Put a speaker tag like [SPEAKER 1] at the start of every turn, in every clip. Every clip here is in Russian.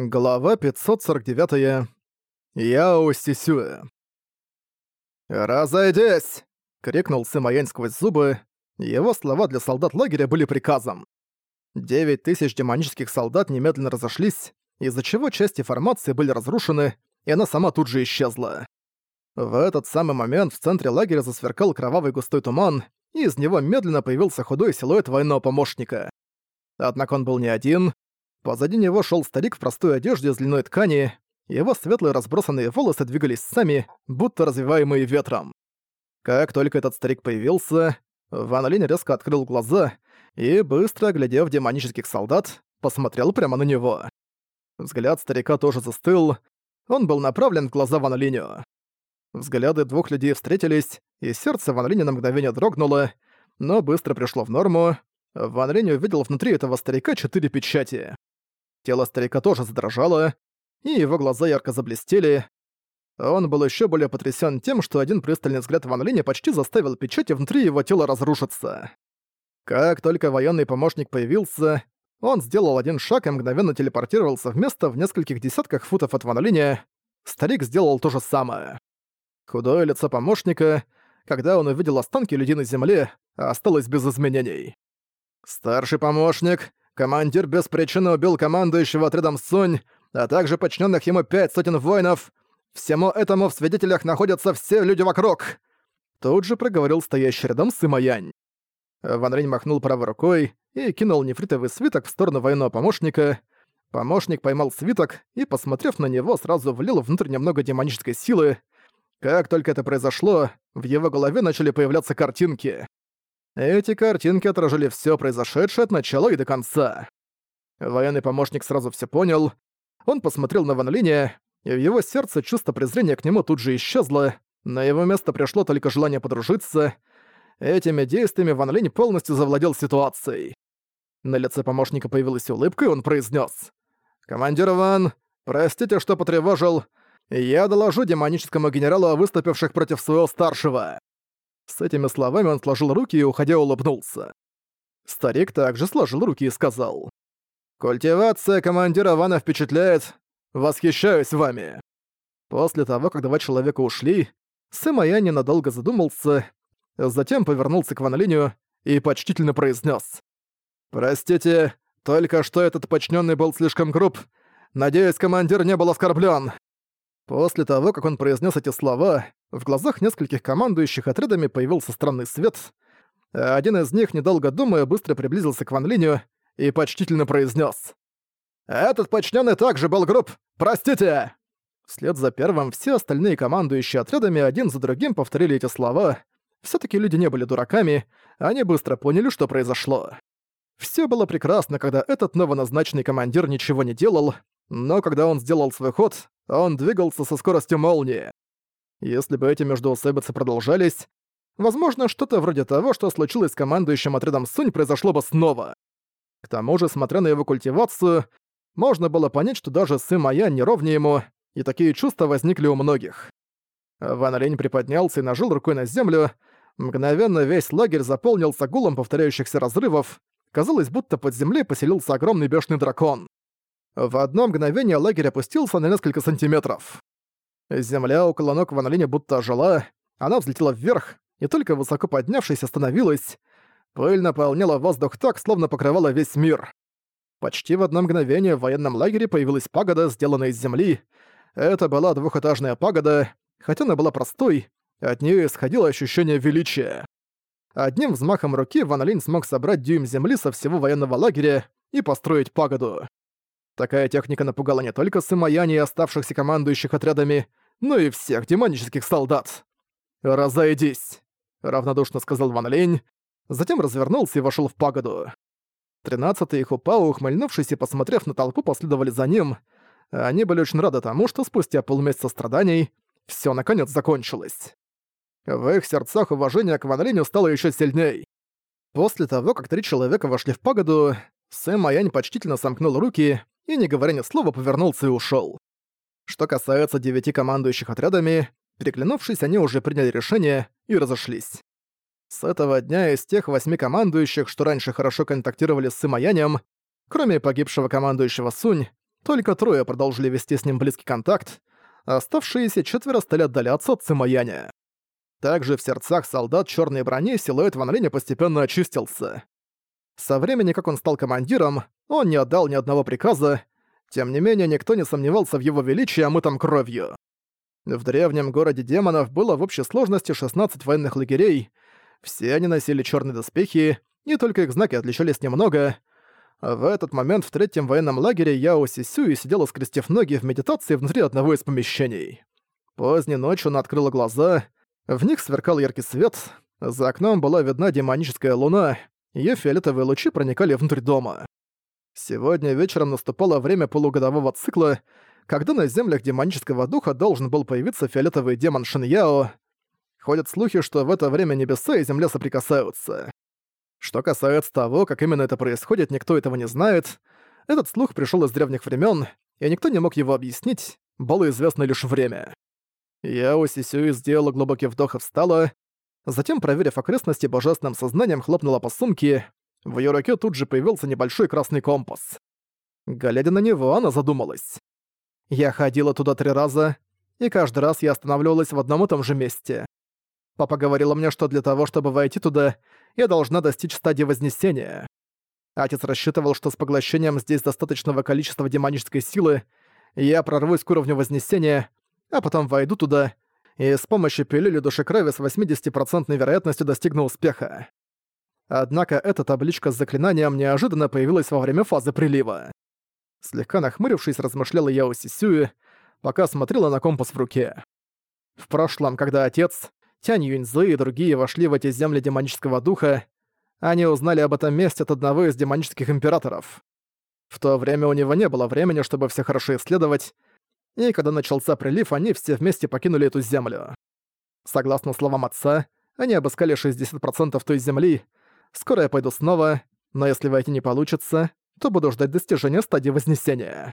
[SPEAKER 1] Глава 549. Яо Сисюэ. «Разойдись!» — крикнул Сымаянь сквозь зубы. Его слова для солдат лагеря были приказом. Девять тысяч демонических солдат немедленно разошлись, из-за чего части формации были разрушены, и она сама тут же исчезла. В этот самый момент в центре лагеря засверкал кровавый густой туман, и из него медленно появился худой силуэт военного помощника. Однако он был не один, Позади него шел старик в простой одежде из длинной ткани, его светлые разбросанные волосы двигались сами, будто развиваемые ветром. Как только этот старик появился, Ван Линь резко открыл глаза и, быстро оглядев демонических солдат, посмотрел прямо на него. Взгляд старика тоже застыл, он был направлен в глаза Ван Линю. Взгляды двух людей встретились, и сердце Ван Линя на мгновение дрогнуло, но быстро пришло в норму. Ван Линь увидел внутри этого старика четыре печати. Тело старика тоже задрожало, и его глаза ярко заблестели. Он был еще более потрясен тем, что один пристальный взгляд Ван Линя почти заставил печати внутри его тела разрушиться. Как только военный помощник появился, он сделал один шаг и мгновенно телепортировался в место в нескольких десятках футов от Ван Линя. Старик сделал то же самое. Худое лицо помощника, когда он увидел останки людей на земле, осталось без изменений. «Старший помощник, Командир без причины убил командующего отрядом Сунь, а также подчиненных ему пять сотен воинов. Всему этому в свидетелях находятся все люди вокруг!» Тут же проговорил стоящий рядом Сымаянь. Ван Рень махнул правой рукой и кинул нефритовый свиток в сторону военного помощника. Помощник поймал свиток и, посмотрев на него, сразу влил внутрь немного демонической силы. Как только это произошло, в его голове начали появляться картинки. Эти картинки отражали все произошедшее от начала и до конца. Военный помощник сразу все понял. Он посмотрел на Ван Линя, и в его сердце чувство презрения к нему тут же исчезло. На его место пришло только желание подружиться. Этими действиями Ван Линь полностью завладел ситуацией. На лице помощника появилась улыбка, и он произнес: «Командир Ван, простите, что потревожил. Я доложу демоническому генералу о выступивших против своего старшего». С этими словами он сложил руки и, уходя, улыбнулся. Старик также сложил руки и сказал. «Культивация командира Вана впечатляет. Восхищаюсь вами». После того, как два человека ушли, Сэмая ненадолго задумался, затем повернулся к Ванолиню и почтительно произнес: «Простите, только что этот подчиненный был слишком груб. Надеюсь, командир не был оскорблен. После того, как он произнес эти слова, в глазах нескольких командующих отрядами появился странный свет. Один из них, недолго думая, быстро приблизился к Ван Линю и почтительно произнес: «Этот подчиненный также был груб! Простите!» Вслед за первым все остальные командующие отрядами один за другим повторили эти слова. все таки люди не были дураками, они быстро поняли, что произошло. Все было прекрасно, когда этот новоназначенный командир ничего не делал, но когда он сделал свой ход, он двигался со скоростью молнии. Если бы эти междоусобицы продолжались, возможно, что-то вроде того, что случилось с командующим отрядом Сунь, произошло бы снова. К тому же, смотря на его культивацию, можно было понять, что даже сын Моя не ровнее ему, и такие чувства возникли у многих. Ван Лень приподнялся и нажал рукой на землю. Мгновенно весь лагерь заполнился гулом повторяющихся разрывов. Казалось, будто под землей поселился огромный бешеный дракон. В одно мгновение лагерь опустился на несколько сантиметров. Земля около ног Ван Линя будто ожила, она взлетела вверх, и только высоко поднявшись остановилась. Пыль наполняла воздух так, словно покрывала весь мир. Почти в одно мгновение в военном лагере появилась пагода, сделанная из земли. Это была двухэтажная пагода, хотя она была простой, от нее исходило ощущение величия. Одним взмахом руки Ван Линь смог собрать дюйм земли со всего военного лагеря и построить пагоду. Такая техника напугала не только Сымаяни и оставшихся командующих отрядами, но и всех демонических солдат. «Разойдись», — равнодушно сказал Ван Лень, затем развернулся и вошел в пагоду. Тринадцатый и Хупао, ухмыльнувшись и посмотрев на толпу, последовали за ним. Они были очень рады тому, что спустя полмесяца страданий все наконец закончилось. В их сердцах уважение к Ван Линю стало еще сильней. После того, как три человека вошли в пагоду, Сэм Маянь почтительно сомкнул руки и, не говоря ни слова, повернулся и ушёл. Что касается девяти командующих отрядами, переглянувшись, они уже приняли решение и разошлись. С этого дня из тех восьми командующих, что раньше хорошо контактировали с Сымаянем, кроме погибшего командующего Сунь, только трое продолжили вести с ним близкий контакт, а оставшиеся четверо стали отдаляться от Цимаяня. Также в сердцах солдат черной брони силуэт Ван Линя постепенно очистился. Со времени, как он стал командиром, он не отдал ни одного приказа, тем не менее никто не сомневался в его величии, омытом кровью. В древнем городе демонов было в общей сложности 16 военных лагерей, все они носили черные доспехи, и только их знаки отличались немного. В этот момент в третьем военном лагере Яо Сисюи сидела скрестив ноги в медитации внутри одного из помещений. Поздней ночью она открыла глаза, в них сверкал яркий свет, за окном была видна демоническая луна, ее фиолетовые лучи проникали внутрь дома. Сегодня вечером наступало время полугодового цикла, когда на землях демонического духа должен был появиться фиолетовый демон Шиньяо. Ходят слухи, что в это время небеса и земля соприкасаются. Что касается того, как именно это происходит, никто этого не знает. Этот слух пришел из древних времен, и никто не мог его объяснить, было известно лишь время. Яо Сисюи сделала глубокий вдох и встала, затем, проверив окрестности божественным сознанием, хлопнула по сумке. В её руке тут же появился небольшой красный компас. Глядя на него, она задумалась. Я ходила туда три раза, и каждый раз я останавливалась в одном и том же месте. Папа говорила мне, что для того, чтобы войти туда, я должна достичь стадии Вознесения. Отец рассчитывал, что с поглощением здесь достаточного количества демонической силы я прорвусь к уровню Вознесения, а потом войду туда и с помощью пилюли души крови с 80% вероятностью достигну успеха. Однако эта табличка с заклинанием неожиданно появилась во время фазы прилива. Слегка нахмурившись, размышляла я у Сисюи, пока смотрела на компас в руке. В прошлом, когда отец, Тянь Юньзы и другие вошли в эти земли демонического духа, они узнали об этом месте от одного из демонических императоров. В то время у него не было времени, чтобы все хорошо исследовать, и когда начался прилив, они все вместе покинули эту землю. Согласно словам отца, они обыскали 60% той земли. Скоро я пойду снова, но если войти не получится, то буду ждать достижения стадии Вознесения.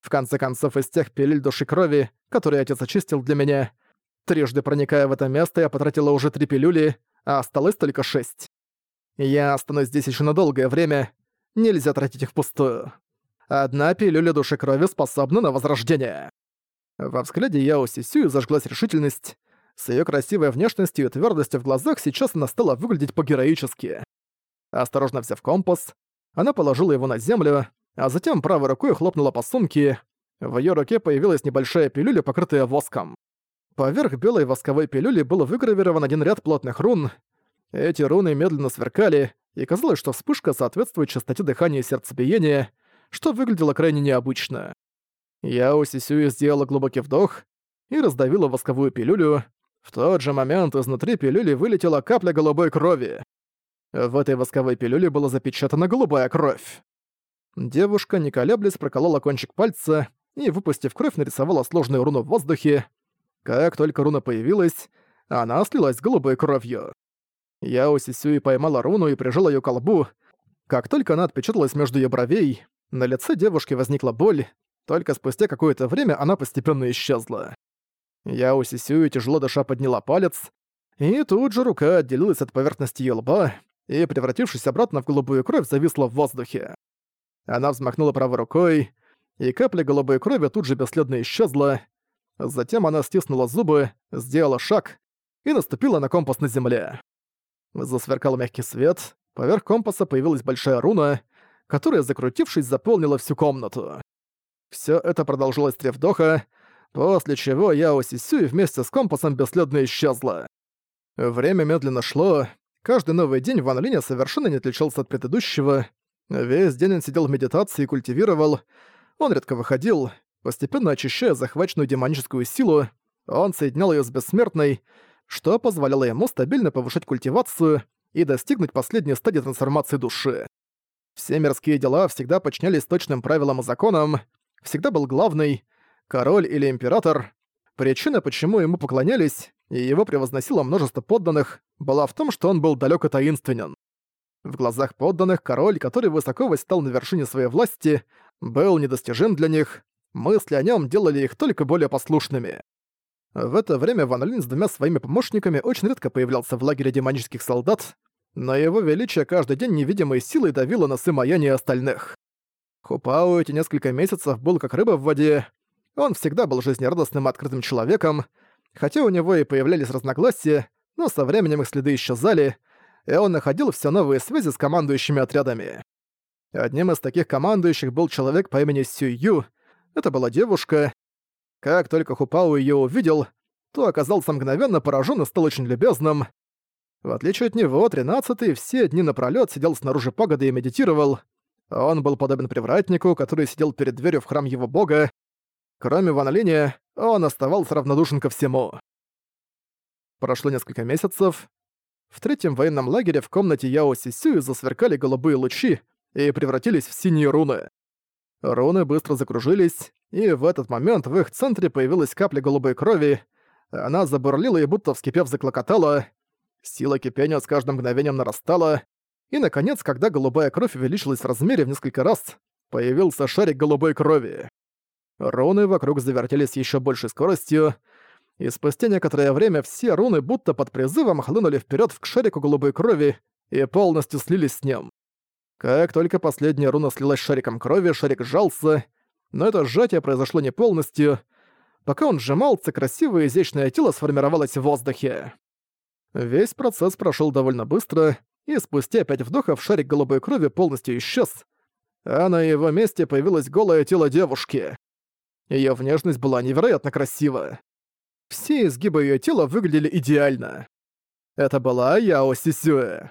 [SPEAKER 1] В конце концов, из тех пилюль души крови, которые отец очистил для меня, трижды проникая в это место, я потратила уже три пилюли, а осталось только шесть. Я останусь здесь еще на долгое время, нельзя тратить их впустую. Одна пилюля души крови способна на возрождение. Во взгляде Яо Сисюи зажглась решительность. С ее красивой внешностью и твёрдостью в глазах сейчас она стала выглядеть по-героически. Осторожно взяв компас, она положила его на землю, а затем правой рукой хлопнула по сумке. В её руке появилась небольшая пилюля, покрытая воском. Поверх белой восковой пилюли был выгравирован один ряд плотных рун. Эти руны медленно сверкали, и казалось, что вспышка соответствует частоте дыхания и сердцебиения, что выглядело крайне необычно. Яо Сисюи сделала глубокий вдох и раздавила восковую пилюлю. В тот же момент изнутри пилюли вылетела капля голубой крови. В этой восковой пилюле была запечатана голубая кровь. Девушка, не колеблясь, проколола кончик пальца и, выпустив кровь, нарисовала сложную руну в воздухе. Как только руна появилась, она слилась голубой кровью. Яо Сисюи поймала руну и прижала её к колбу. Как только она отпечаталась между её бровей, на лице девушки возникла боль, только спустя какое-то время она постепенно исчезла. Я у Сисюи тяжело дыша подняла палец, и тут же рука отделилась от поверхности её лба и, превратившись обратно в голубую кровь, зависла в воздухе. Она взмахнула правой рукой, и капля голубой крови тут же бесследно исчезла. Затем она стиснула зубы, сделала шаг и наступила на компас на земле. Засверкал мягкий свет, поверх компаса появилась большая руна, которая, закрутившись, заполнила всю комнату. Все это продолжилось три вдоха, после чего Яо Сисюй вместе с компасом бесследно исчезла. Время медленно шло, каждый новый день Ван Линя совершенно не отличался от предыдущего. Весь день он сидел в медитации и культивировал, он редко выходил, постепенно очищая захваченную демоническую силу, он соединял ее с бессмертной, что позволяло ему стабильно повышать культивацию и достигнуть последней стадии трансформации души. Все мирские дела всегда подчинялись точным правилам и законам, всегда был главный, король или император. Причина, почему ему поклонялись, и его превозносило множество подданных, была в том, что он был далёк и таинственен. В глазах подданных король, который высоко восстал на вершине своей власти, был недостижим для них, мысли о нём делали их только более послушными. В это время Ван Линь с двумя своими помощниками очень редко появлялся в лагере демонических солдат, но его величие каждый день невидимой силой давило на Сымаяне остальных. Хупао эти несколько месяцев был как рыба в воде. Он всегда был жизнерадостным и открытым человеком, хотя у него и появлялись разногласия, но со временем их следы исчезали, и он находил все новые связи с командующими отрядами. Одним из таких командующих был человек по имени Сюй Ю. Это была девушка. Как только Хупао ее увидел, то оказался мгновенно поражен и стал очень любезным. В отличие от него, тринадцатый все дни напролёт сидел снаружи пагоды и медитировал. Он был подобен привратнику, который сидел перед дверью в храм его бога. Кроме Ван Линя, он оставался равнодушен ко всему. Прошло несколько месяцев. В третьем военном лагере в комнате Яо Сисюи засверкали голубые лучи и превратились в синие руны. Руны быстро закружились, и в этот момент в их центре появилась капля голубой крови. Она забурлила и будто вскипев заклокотала. Сила кипения с каждым мгновением нарастала, и, наконец, когда голубая кровь увеличилась в размере в несколько раз, появился шарик голубой крови. Руны вокруг завертелись еще большей скоростью, и спустя некоторое время все руны будто под призывом хлынули вперед к шарику голубой крови и полностью слились с ним. Как только последняя руна слилась с шариком крови, шарик сжался, но это сжатие произошло не полностью. Пока он сжимался, красивое изящное тело сформировалось в воздухе. Весь процесс прошел довольно быстро, и спустя пять вдохов шарик голубой крови полностью исчез, а на его месте появилось голое тело девушки. Её внешность была невероятно красива. Все изгибы её тела выглядели идеально. Это была Яо Сисюэ.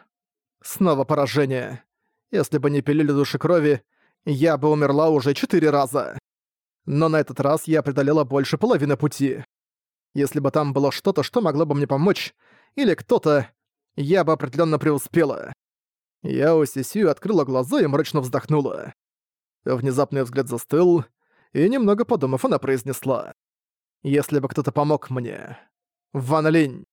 [SPEAKER 1] Снова поражение. Если бы не пилили души крови, я бы умерла уже четыре раза. Но на этот раз я преодолела больше половины пути. Если бы там было что-то, что могло бы мне помочь, или кто-то, я бы определенно преуспела. Я Сисью открыла глаза и мрачно вздохнула. Внезапный взгляд застыл, и немного подумав, она произнесла. «Если бы кто-то помог мне. Ван Линь».